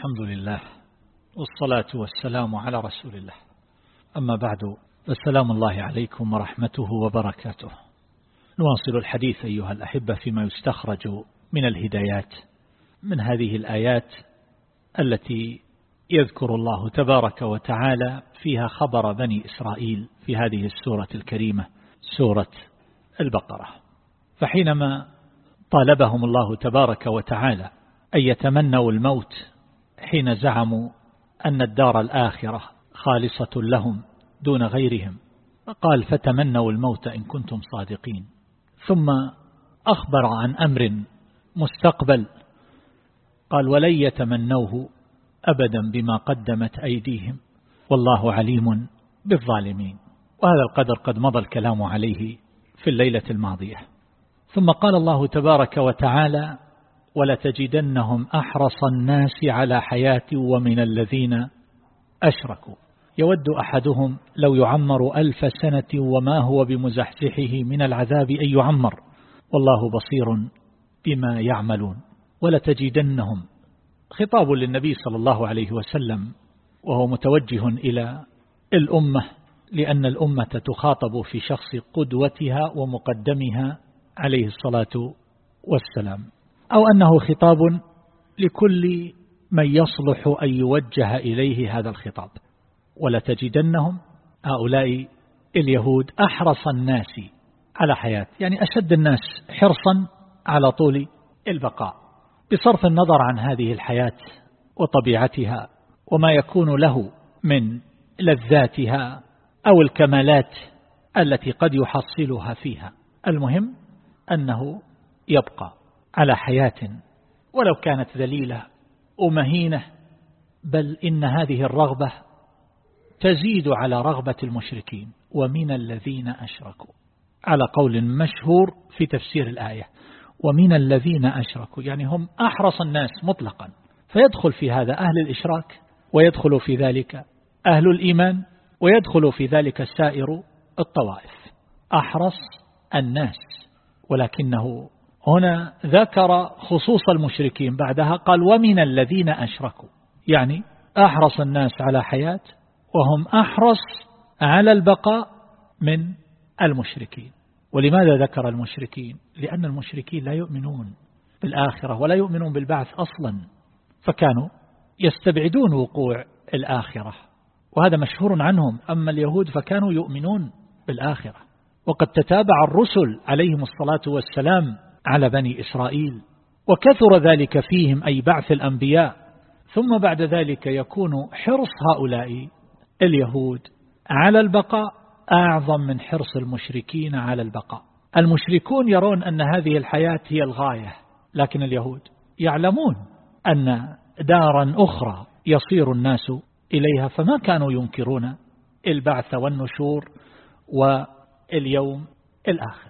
الحمد لله والصلاة والسلام على رسول الله. أما بعد فالسلام الله عليكم ورحمته وبركاته. نواصل الحديث أيها الأحبة فيما يستخرج من الهدايات من هذه الآيات التي يذكر الله تبارك وتعالى فيها خبر بني إسرائيل في هذه السورة الكريمة سورة البقرة. فحينما طالبهم الله تبارك وتعالى أن يتمنوا الموت حين زعموا أن الدار الآخرة خالصة لهم دون غيرهم قال فتمنوا الموت إن كنتم صادقين. ثم أخبر عن أمر مستقبل قال ولن يتمنوه أبدا بما قدمت أيديهم والله عليم بالظالمين. وهذا القدر قد مضى الكلام عليه في الليلة الماضية. ثم قال الله تبارك وتعالى ولتجدنهم أحرص الناس على حياة ومن الذين أشركوا. يود أحدهم لو يعمر ألف سنة وما هو بمزحزحه من العذاب أن يعمر. والله بصير بما يعملون. ولتجدنهم. خطاب للنبي صلى الله عليه وسلم وهو متوجه إلى الأمة لأن الأمة تخاطب في شخص قدوتها ومقدمها عليه الصلاة والسلام. أو أنه خطاب لكل من يصلح أن يوجه إليه هذا الخطاب. ولتجدنهم هؤلاء اليهود أحرص الناس على حياة يعني أشد الناس حرصا على طول البقاء. بصرف النظر عن هذه الحياة وطبيعتها وما يكون له من لذاتها أو الكمالات التي قد يحصلها فيها المهم أنه يبقى. على حياة ولو كانت ذليلة ومهينة بل إن هذه الرغبة تزيد على رغبة المشركين ومن الذين أشركوا. على قول مشهور في تفسير الآية ومن الذين أشركوا يعني هم أحرص الناس مطلقا. فيدخل في هذا أهل الإشراك ويدخل في ذلك أهل الإيمان ويدخل في ذلك سائر الطوائف. أحرص الناس ولكنه هنا ذكر خصوص المشركين بعدها قال ومن الذين أشركوا. يعني أحرص الناس على حياة وهم أحرص على البقاء من المشركين. ولماذا ذكر المشركين؟ لأن المشركين لا يؤمنون بالآخرة ولا يؤمنون بالبعث أصلا فكانوا يستبعدون وقوع الآخرة وهذا مشهور عنهم. أما اليهود فكانوا يؤمنون بالآخرة. وقد تتابع الرسل عليهم الصلاة والسلام على بني إسرائيل وكثر ذلك فيهم أي بعث الأنبياء ثم بعد ذلك يكون حرص هؤلاء اليهود على البقاء أعظم من حرص المشركين على البقاء. المشركون يرون أن هذه الحياة هي الغاية لكن اليهود يعلمون أن دارا أخرى يصير الناس إليها فما كانوا ينكرون البعث والنشور واليوم الآخر.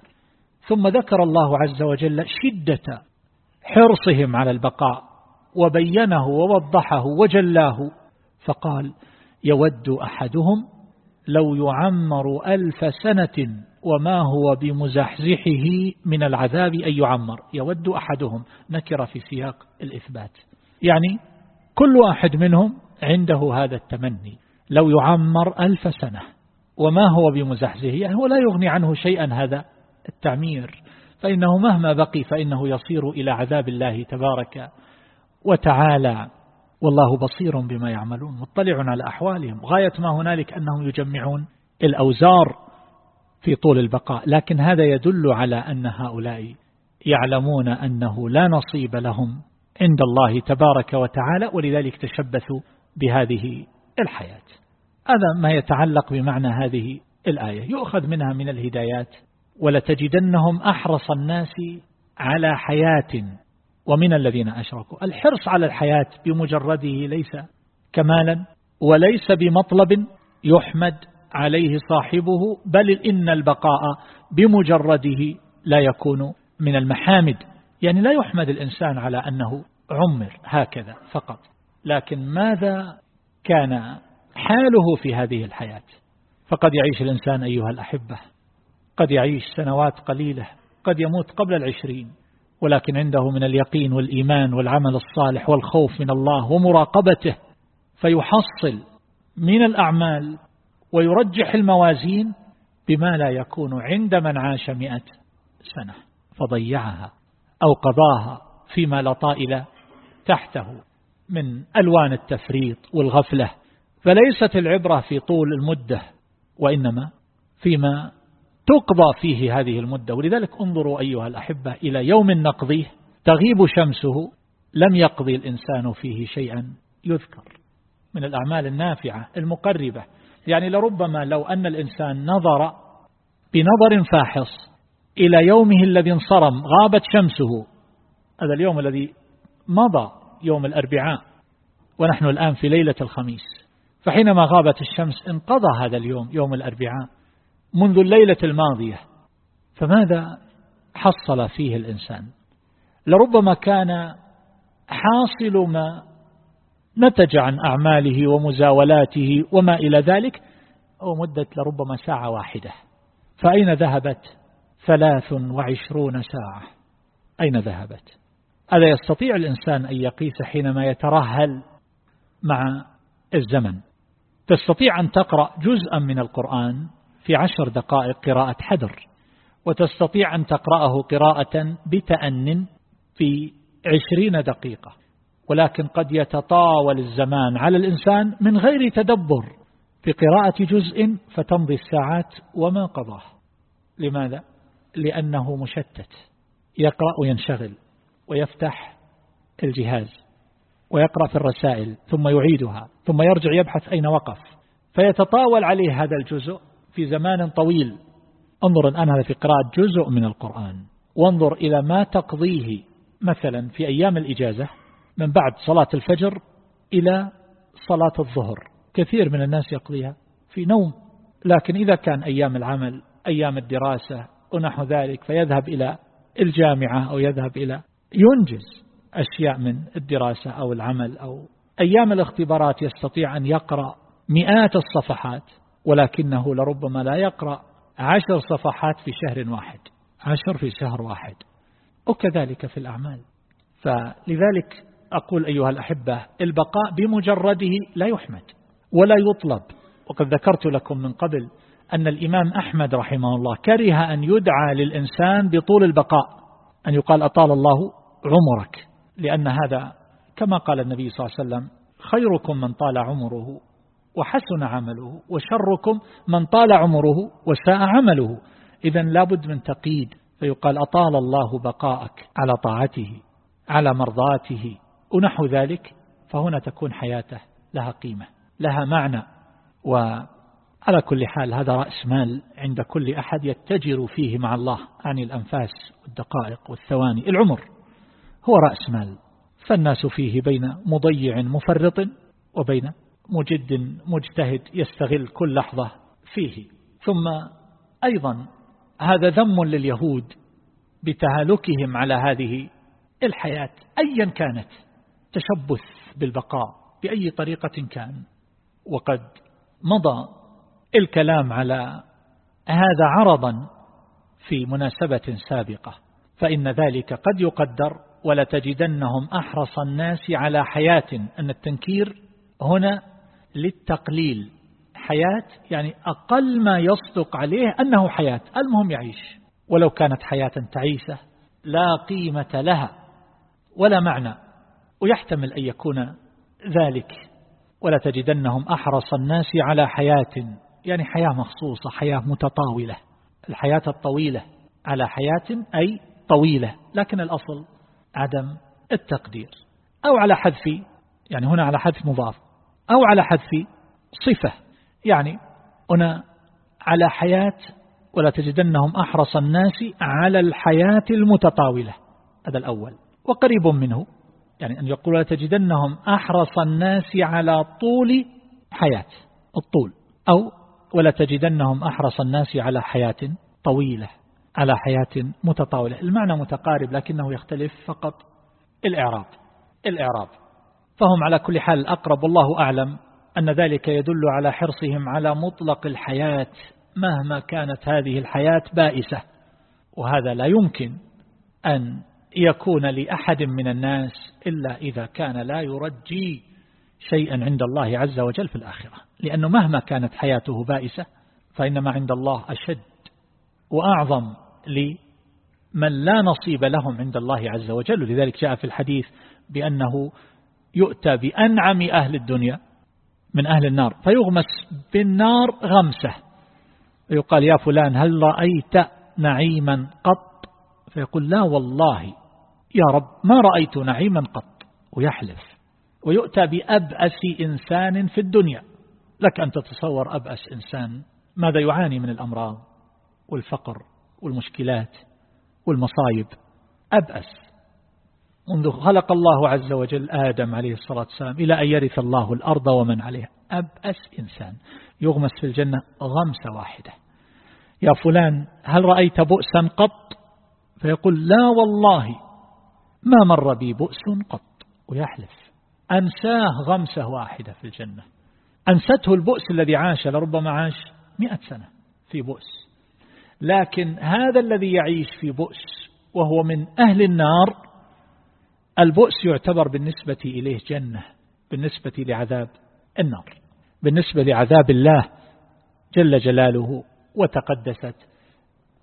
ثم ذكر الله عز وجل شدة حرصهم على البقاء وبينه ووضحه وجلاه. فقال يود أحدهم لو يعمر ألف سنة وما هو بمزحزحه من العذاب أن يعمر. يود أحدهم نكر في سياق الإثبات. يعني كل واحد منهم عنده هذا التمني لو يعمر ألف سنة وما هو بمزحزحه يعني هو لا يغني عنه شيئا هذا. التعمير فإنه مهما بقي فإنه يصير إلى عذاب الله تبارك وتعالى. والله بصير بما يعملون مطلع على أحوالهم. غاية ما هنالك أنهم يجمعون الأوزار في طول البقاء لكن هذا يدل على أن هؤلاء يعلمون أنه لا نصيب لهم عند الله تبارك وتعالى ولذلك تشبثوا بهذه الحياة. هذا ما يتعلق بمعنى هذه الآية. يؤخذ منها من الهدايات ولتجدنهم أحرص الناس على حياة ومن الذين أشركوا. الحرص على الحياة بمجرده ليس كمالا وليس بمطلب يحمد عليه صاحبه بل إن البقاء بمجرده لا يكون من المحامد. يعني لا يحمد الإنسان على أنه عمر هكذا فقط. لكن ماذا كان حاله في هذه الحياة؟ فقد يعيش الإنسان أيها الأحبة. قد يعيش سنوات قليلة قد يموت قبل العشرين ولكن عنده من اليقين والإيمان والعمل الصالح والخوف من الله ومراقبته فيحصل من الأعمال ويرجح الموازين بما لا يكون عند من عاش مئة سنة فضيعها أو قضاها فيما لا طائل تحته من ألوان التفريط والغفلة فليست العبرة في طول المدة وإنما فيما تقضى فيه هذه المدة. ولذلك انظروا أيها الأحبة إلى يوم نقضيه تغيب شمسه لم يقضي الإنسان فيه شيئا يذكر من الأعمال النافعة المقربة. يعني لربما لو أن الإنسان نظر بنظر فاحص إلى يومه الذي انصرم غابت شمسه. هذا اليوم الذي مضى يوم الأربعاء ونحن الآن في ليلة الخميس. فحينما غابت الشمس انقضى هذا اليوم يوم الأربعاء. منذ الليلة الماضية. فماذا حصل فيه الإنسان؟ لربما كان حاصل ما نتج عن أعماله ومزاولاته وما إلى ذلك أو مدة لربما ساعة واحدة. فأين ذهبت؟ ثلاث وعشرون ساعة. أين ذهبت؟ هذا يستطيع الإنسان أن يقيس حينما يترهل مع الزمن. تستطيع أن تقرأ جزءا من القرآن في عشر دقائق قراءة حذر وتستطيع أن تقرأه قراءة بتأن في عشرين دقيقة. ولكن قد يتطاول الزمان على الإنسان من غير تدبر في قراءة جزء فتمضي الساعات وما قضاه. لماذا؟ لأنه مشتت يقرأ وينشغل ويفتح الجهاز ويقرأ في الرسائل ثم يعيدها ثم يرجع يبحث أين وقف. فيتطاول عليه هذا الجزء في زمان طويل. انظر الآن هذا في قراءة جزء من القرآن. وانظر إلى ما تقضيه مثلا في أيام الإجازة من بعد صلاة الفجر إلى صلاة الظهر. كثير من الناس يقضيها في نوم. لكن إذا كان أيام العمل أيام الدراسة ونحو ذلك فيذهب إلى الجامعة أو يذهب إلى ينجز أشياء من الدراسة أو العمل أو أيام الاختبارات يستطيع أن يقرأ مئات الصفحات. ولكنه لربما لا يقرأ عشر صفحات في شهر واحد. عشر في شهر واحد. وكذلك في الأعمال. فلذلك أقول أيها الأحبة البقاء بمجرده لا يحمد ولا يطلب. وقد ذكرت لكم من قبل أن الإمام أحمد رحمه الله كره أن يدعى للإنسان بطول البقاء. أن يقال أطال الله عمرك. لأن هذا كما قال النبي صلى الله عليه وسلم خيركم من طال عمره وحسن عمله وشركم من طال عمره وساء عمله. إذا لابد من تقييد فيقال أطال الله بقاءك على طاعته على مرضاته ونحو ذلك فهنا تكون حياته لها قيمة لها معنى. وعلى كل حال هذا رأس مال عند كل أحد يتجر فيه مع الله عن الأنفاس والدقائق والثواني العمر هو رأس مال. فالناس فيه بين مضيع مفرط وبين مجد مجتهد يستغل كل لحظة فيه. ثم أيضا هذا ذم لليهود بتهالكهم على هذه الحياة أيا كانت تشبث بالبقاء بأي طريقة كان. وقد مضى الكلام على هذا عرضا في مناسبة سابقة. فإن ذلك قد يقدر ولتجدنهم أحرص الناس على حياة أن التنكير هنا للتقليل. حياة يعني أقل ما يصدق عليه أنه حياة. المهم يعيش. ولو كانت حياة تعيسة لا قيمة لها ولا معنى. ويحتمل أن يكون ذلك. ولا تجدنهم أحرص الناس على حياة. يعني حياة مخصوصة حياة متطاولة. الحياة الطويلة. على حياة أي طويلة. لكن الأصل عدم التقدير. أو على حذف يعني هنا على حذف مضاف. أو على حذف صفة. يعني هنا على حياة ولا تجدنهم أحرص الناس على الحياة المتطاولة. هذا الأول. وقريب منه. يعني أن يقول لا تجدنهم أحرص الناس على طول حياة. الطول. أو ولا تجدنهم أحرص الناس على حياة طويلة. على حياة متطاولة. المعنى متقارب لكنه يختلف فقط. الإعراب. الإعراب. فهم على كل حال أقرب الله أعلم أن ذلك يدل على حرصهم على مطلق الحياة مهما كانت هذه الحياة بائسة وهذا لا يمكن أن يكون لأحد من الناس إلا إذا كان لا يرجي شيئا عند الله عز وجل في الآخرة لأنه مهما كانت حياته بائسة فإنما عند الله أشد وأعظم لمن لا نصيب لهم عند الله عز وجل. ولذلك جاء في الحديث بأنه يؤتى بأنعم أهل الدنيا من أهل النار فيغمس بالنار غمسة. يقال يا فلان هل رأيت نعيما قط؟ فيقول لا والله. يا رب ما رأيت نعيما قط. ويحلف. ويؤتى بأبأس إنسان في الدنيا. لك أن تتصور أبأس إنسان ماذا يعاني من الأمراض والفقر والمشكلات والمصايب؟ أبأس. منذ خلق الله عز وجل آدم عليه الصلاة والسلام إلى أن يرث الله الأرض ومن عليها. أبأس إنسان. يغمس في الجنة غمسة واحدة. يا فلان هل رأيت بؤسا قط؟ فيقول لا والله ما مر بي بؤس قط. ويحلف. أنساه غمسة واحدة في الجنة. أنسته البؤس الذي عاش لربما عاش مئة سنة في بؤس. لكن هذا الذي يعيش في بؤس وهو من أهل النار البؤس يعتبر بالنسبة إليه جنة بالنسبة لعذاب النار بالنسبة لعذاب الله جل جلاله وتقدست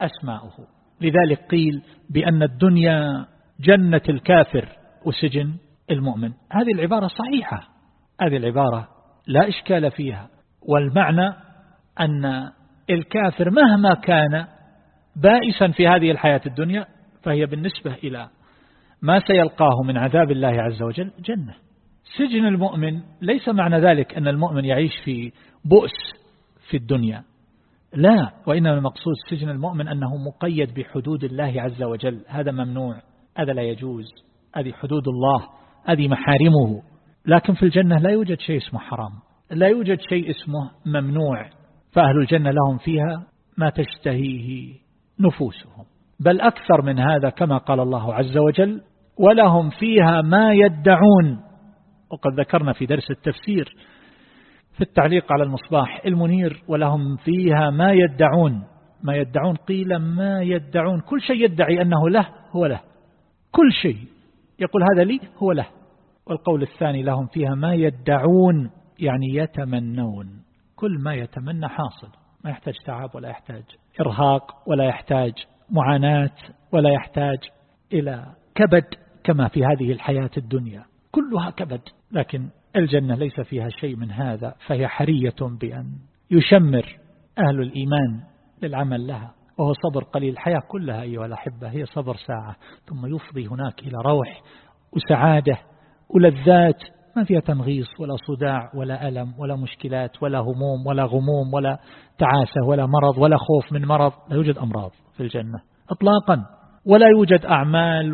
أسماؤه. لذلك قيل بأن الدنيا جنة الكافر وسجن المؤمن. هذه العبارة صحيحة. هذه العبارة لا إشكال فيها. والمعنى أن الكافر مهما كان بائسا في هذه الحياة الدنيا فهي بالنسبة إلى ما سيلقاه من عذاب الله عز وجل؟ جنة. سجن المؤمن ليس معنى ذلك أن المؤمن يعيش في بؤس في الدنيا. لا وإنما المقصود سجن المؤمن أنه مقيد بحدود الله عز وجل. هذا ممنوع هذا لا يجوز هذه حدود الله هذه محارمه. لكن في الجنة لا يوجد شيء اسمه حرام لا يوجد شيء اسمه ممنوع. فأهل الجنة لهم فيها ما تشتهيه نفوسهم. بل أكثر من هذا كما قال الله عز وجل ولهم فيها ما يدعون وقد ذكرنا في درس التفسير في التعليق على المصباح المنير ولهم فيها ما يدعون ما يدعون قيل ما يدعون. كل شيء يدعي أنه له هو له. كل شيء. يقول هذا لي هو له. والقول الثاني لهم فيها ما يدعون يعني يتمنون. كل ما يتمنى حاصل. ما يحتاج تعب ولا يحتاج إرهاق ولا يحتاج معاناة ولا يحتاج إلى كبد كما في هذه الحياة الدنيا. كلها كبد لكن الجنة ليس فيها شيء من هذا فهي حرية بأن يشمر أهل الإيمان للعمل لها. وهو صبر قليل. الحياة كلها أيها الأحبة هي صبر ساعة ثم يفضي هناك إلى روح وسعادة ولذات. ما فيها تنغيص ولا صداع ولا ألم ولا مشكلات ولا هموم ولا غموم ولا تعاسة ولا مرض ولا خوف من مرض. لا يوجد أمراض. في الجنة اطلاقا. ولا يوجد أعمال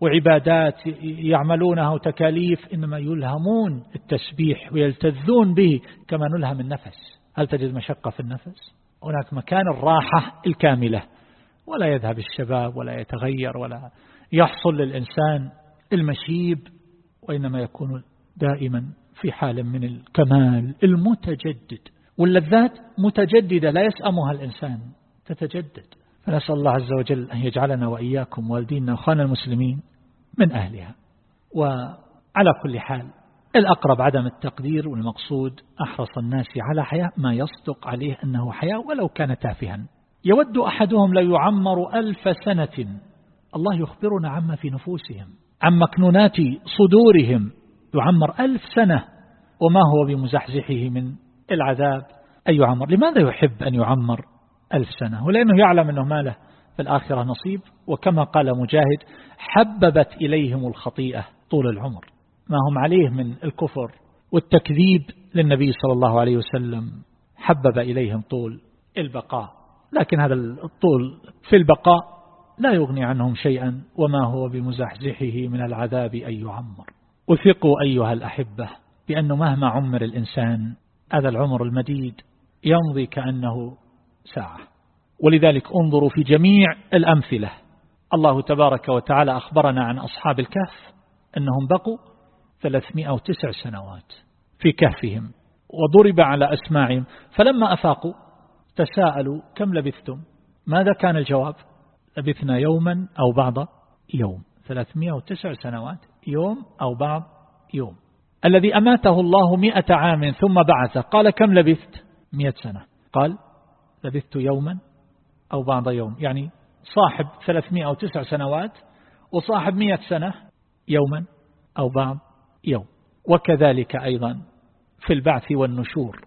وعبادات يعملونها وتكاليف إنما يلهمون التسبيح ويلتذون به كما نلهم النفس. هل تجد مشقة في النفس؟ هناك مكان الراحة الكاملة. ولا يذهب الشباب ولا يتغير ولا يحصل للإنسان المشيب وإنما يكون دائما في حال من الكمال المتجدد. واللذات متجددة لا يسأمها الإنسان. تتجدد. فنسأل الله عز وجل أن يجعلنا وإياكم والدينا وخانا المسلمين من أهلها. وعلى كل حال الأقرب عدم التقدير والمقصود أحرص الناس على حياة ما يصدق عليه أنه حياة ولو كان تافها. يود أحدهم لو يعمر ألف سنة. الله يخبرنا عما في نفوسهم عن مكنونات صدورهم. يعمر ألف سنة. وما هو بمزحزحه من العذاب أن يعمر؟ لماذا يحب أن يعمر؟ ألف سنة. ولأنه يعلم أنه ما له في الآخرة نصيب وكما قال مجاهد حببت إليهم الخطيئة طول العمر. ما هم عليه من الكفر والتكذيب للنبي صلى الله عليه وسلم. حبب إليهم طول البقاء. لكن هذا الطول في البقاء لا يغني عنهم شيئا وما هو بمزحزحه من العذاب أن يعمر. وثقوا أيها الأحبة بأنه مهما عمر الإنسان هذا العمر المديد يمضي كأنه ساعة. ولذلك انظروا في جميع الأمثلة. الله تبارك وتعالى أخبرنا عن أصحاب الكهف أنهم بقوا 309 سنوات في كهفهم وضرب على أسماعهم. فلما أفاقوا تساءلوا كم لبثتم؟ ماذا كان الجواب؟ لبثنا يوما أو بعض يوم. 309 سنوات يوم أو بعض يوم. الذي أماته الله مئة عام ثم بعثه قال كم لبثت؟ مئة سنة. قال لبثت يوما أو بعض يوم. يعني صاحب 309 سنوات وصاحب مئة سنة يوما أو بعض يوم. وكذلك أيضا في البعث والنشور.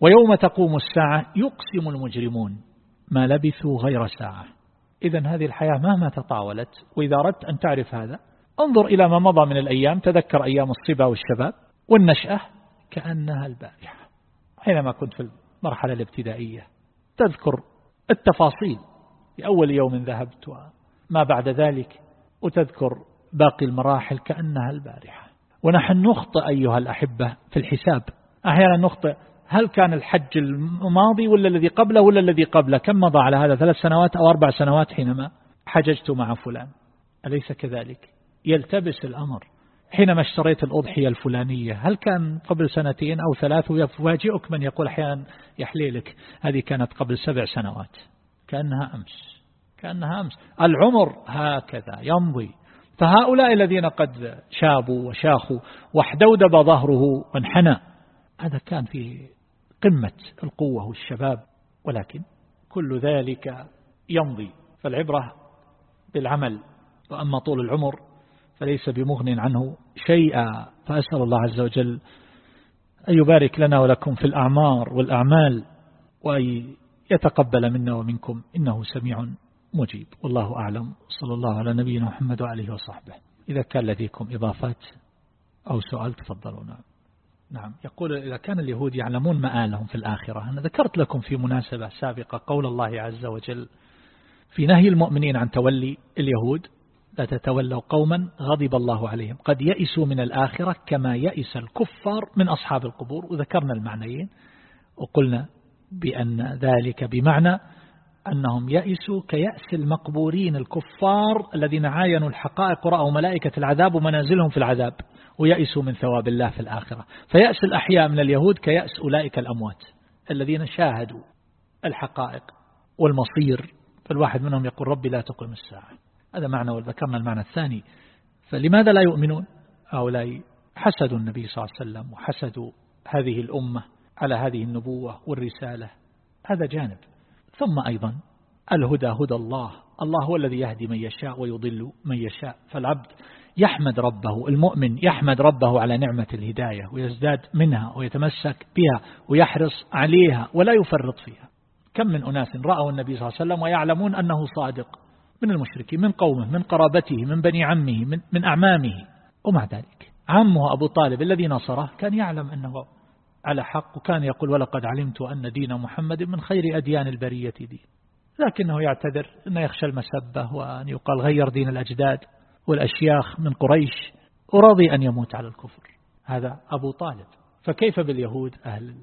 ويوم تقوم الساعة يقسم المجرمون ما لبثوا غير ساعة. إذا هذه الحياة مهما تطاولت وإذا أردت أن تعرف هذا انظر إلى ما مضى من الأيام. تذكر أيام الصبا والشباب والنشأة كأنها البارحة. حينما كنت في المرحلة الابتدائية تذكر التفاصيل. لأول يوم ذهبت وما بعد ذلك وتذكر باقي المراحل كأنها البارحة. ونحن نخطئ أيها الأحبة في الحساب. أحيانا نخطئ هل كان الحج الماضي ولا الذي قبله ولا الذي قبله؟ كم مضى على هذا؟ ثلاث سنوات أو أربع سنوات حينما حججت مع فلان. أليس كذلك؟ يلتبس الأمر. حينما اشتريت الأضحية الفلانية هل كان قبل سنتين أو ثلاث؟ ويفاجئك من يقول أحيانا يحليلك هذه كانت قبل سبع سنوات. كأنها أمس. كأنها أمس. العمر هكذا يمضي. فهؤلاء الذين قد شابوا وشاخوا واحدودب ظهره وانحنى. هذا كان في قمة القوة والشباب ولكن كل ذلك يمضي. فالعبرة بالعمل وأما طول العمر فليس بمغن عنه شيئا. فأسأل الله عز وجل أن يبارك لنا ولكم في الأعمار والأعمال وأن يتقبل منا ومنكم. إنه سميع مجيب. والله أعلم. صلى الله على نبينا محمد وعليه وصحبه. إذا كان لديكم إضافات أو سؤال تفضلوا نعم نعم. يقول إذا كان اليهود يعلمون مآلهم في الآخرة. أنا ذكرت لكم في مناسبة سابقة قول الله عز وجل في نهي المؤمنين عن تولي اليهود. لا تتولوا قوما غضب الله عليهم. قد يئسوا من الآخرة كما يئس الكفار من أصحاب القبور. وذكرنا المعنيين وقلنا بأن ذلك بمعنى أنهم يئسوا كيأس المقبورين الكفار الذين عاينوا الحقائق ورأوا ملائكة العذاب ومنازلهم في العذاب ويأسوا من ثواب الله في الآخرة. فيأس الأحياء من اليهود كيأس أولئك الأموات الذين شاهدوا الحقائق والمصير. فالواحد منهم يقول ربي لا تقم الساعة. هذا معنى وذكرنا المعنى الثاني. فلماذا لا يؤمنون؟ هؤلاء حسدوا النبي صلى الله عليه وسلم وحسدوا هذه الأمة على هذه النبوة والرسالة؟ هذا جانب. ثم أيضا الهدى هدى الله. الله هو الذي يهدي من يشاء ويضل من يشاء. فالعبد يحمد ربه المؤمن يحمد ربه على نعمة الهداية ويزداد منها ويتمسك بها ويحرص عليها ولا يفرط فيها. كم من أناس رأوا النبي صلى الله عليه وسلم ويعلمون أنه صادق. من المشركين من قومه من قرابته من بني عمه من, من أعمامه ومع ذلك. عمه أبو طالب الذي نصره كان يعلم أنه على حق وكان يقول ولقد علمت أن دين محمد من خير أديان البرية دين لكنه يعتذر أنه يخشى المسبة وأن يقال غير دين الأجداد والأشياخ من قريش وراضي أن يموت على الكفر. هذا أبو طالب. فكيف باليهود؟ أهل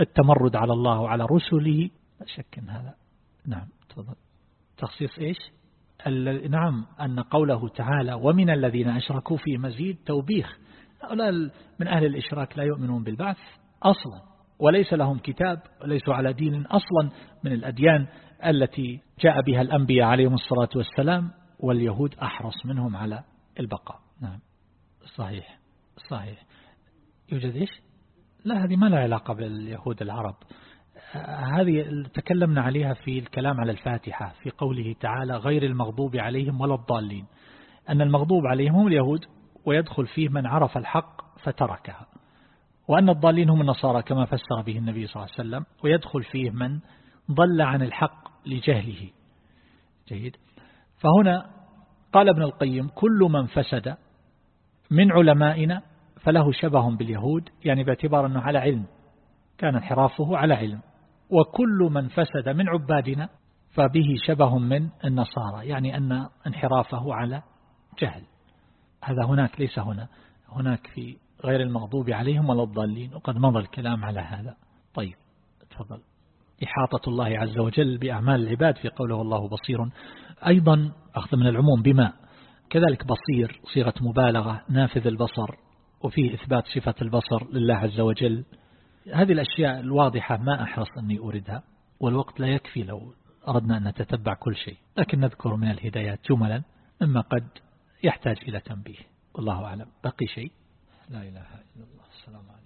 التمرد على الله وعلى رسله؟ لا شك هذا نعم تفضل. تخصيص إيش؟ نعم أن قوله تعالى ومن الذين أشركوا في مزيد توبيخ. هؤلاء من أهل الإشراك لا يؤمنون بالبعث أصلا وليس لهم كتاب وليسوا على دين أصلا من الأديان التي جاء بها الأنبياء عليهم الصلاة والسلام واليهود أحرص منهم على البقاء. نعم. صحيح. صحيح. يوجد إيش؟ لا هذه ما لها علاقة باليهود العرب. هذه تكلمنا عليها في الكلام على الفاتحة في قوله تعالى غير المغضوب عليهم ولا الضالين. أن المغضوب عليهم هم اليهود ويدخل فيه من عرف الحق فتركها. وأن الضالين هم النصارى كما فسر به النبي صلى الله عليه وسلم ويدخل فيه من ضل عن الحق لجهله. جيد. فهنا قال ابن القيم كل من فسد من علمائنا فله شبه باليهود يعني باعتبار أنه على علم. كان انحرافه على علم. وكل من فسد من عبادنا فبه شبه من النصارى يعني أن انحرافه على جهل. هذا هناك ليس هنا هناك في غير المغضوب عليهم ولا الضالين وقد مضى الكلام على هذا. طيب تفضل. إحاطة الله عز وجل بأعمال العباد في قوله الله بصير. أيضا أخذ من العموم بما كذلك بصير صيغة مبالغة نافذ البصر وفيه إثبات صفة البصر لله عز وجل. هذه الأشياء الواضحة ما أحرص أني أوردها والوقت لا يكفي لو أردنا أن نتتبع كل شيء لكن نذكر من الهدايات جملا مما قد يحتاج إلى تنبيه والله أعلم بقي شيء؟ لا إله إلا الله السلام عليكم.